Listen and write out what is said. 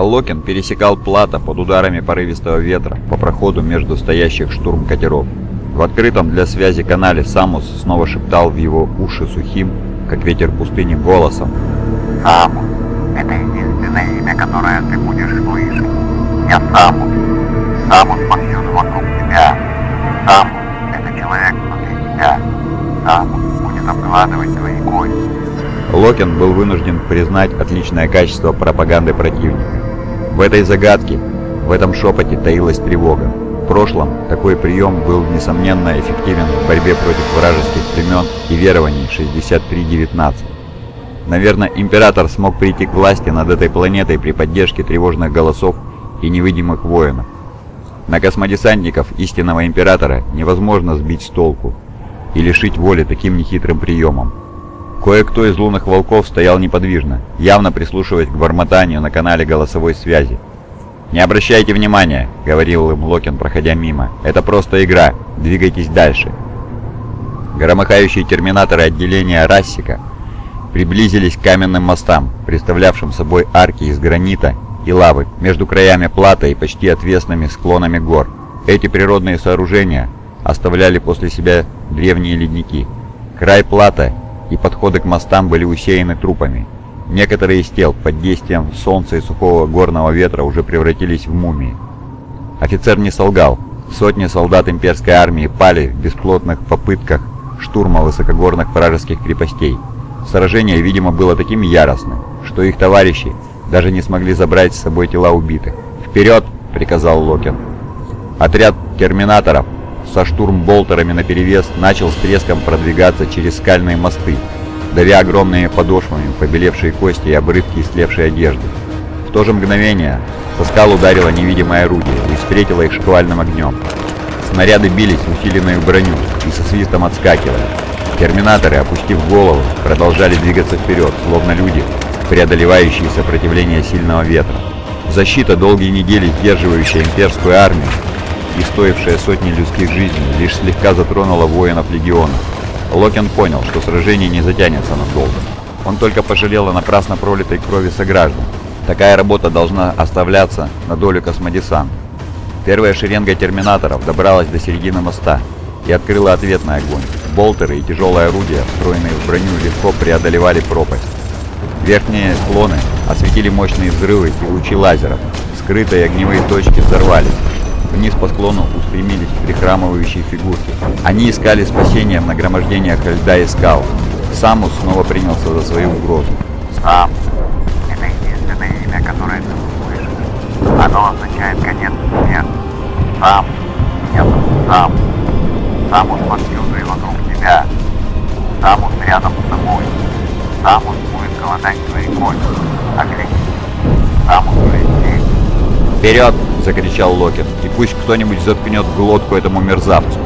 а Локин пересекал плато под ударами порывистого ветра по проходу между стоящих штурм катеров. В открытом для связи канале Самус снова шептал в его уши сухим, как ветер пустыни, голосом. «Самус, это единственное имя, которое ты будешь слышать. Я Самус. Самус повсюду вокруг тебя. Самус, это человек внутри тебя. Самус будет обгладывать твои кости. Локин был вынужден признать отличное качество пропаганды противника. В этой загадке, в этом шепоте таилась тревога. В прошлом такой прием был, несомненно, эффективен в борьбе против вражеских племен и верований 63-19. Наверное, Император смог прийти к власти над этой планетой при поддержке тревожных голосов и невидимых воинов. На космодесантников истинного Императора невозможно сбить с толку и лишить воли таким нехитрым приемом. Кое-кто из лунных волков стоял неподвижно, явно прислушиваясь к бормотанию на канале голосовой связи. «Не обращайте внимания», — говорил им Локин, проходя мимо. «Это просто игра. Двигайтесь дальше». Громыхающие терминаторы отделения Рассика приблизились к каменным мостам, представлявшим собой арки из гранита и лавы между краями плата и почти отвесными склонами гор. Эти природные сооружения оставляли после себя древние ледники. Край плата и подходы к мостам были усеяны трупами. Некоторые из тел под действием солнца и сухого горного ветра уже превратились в мумии. Офицер не солгал. Сотни солдат имперской армии пали в бесплотных попытках штурма высокогорных вражеских крепостей. Сражение, видимо, было таким яростным, что их товарищи даже не смогли забрать с собой тела убитых. «Вперед!» — приказал Локин. Отряд терминаторов со штурмболтерами наперевес начал с треском продвигаться через скальные мосты, давя огромными подошвами побелевшие кости и обрывки истлевшей одежды. В то же мгновение со скал ударило невидимое орудие и встретило их шквальным огнем. Снаряды бились в усиленную броню и со свистом отскакивали. Терминаторы, опустив голову, продолжали двигаться вперед, словно люди, преодолевающие сопротивление сильного ветра. Защита, долгие недели сдерживающая имперскую армию и стоившая сотни людских жизней, лишь слегка затронула воинов легиона. Локин понял, что сражение не затянется надолго. Он только пожалел о напрасно пролитой крови сограждан. Такая работа должна оставляться на долю космодесанта. Первая шеренга терминаторов добралась до середины моста и открыла ответный огонь. Болтеры и тяжелые орудия, встроенные в броню, легко преодолевали пропасть. Верхние склоны осветили мощные взрывы и лучи лазеров. Скрытые огневые точки взорвались. Вниз по склону устремились прихрамывающие фигурки. Они искали спасения в нагромождениях льда и скал. Самус снова принялся за свою угрозу. Сам. Это единственное имя, которое ты услышишь. Оно означает конец смерти. Сам. Я сам. Самус повсюду и вокруг тебя. Самус рядом с тобой. Самус будет голодать твои кости. Оглянись. Самус. «Вперед!» — закричал Локин. «И пусть кто-нибудь заткнет глотку этому мерзавцу!»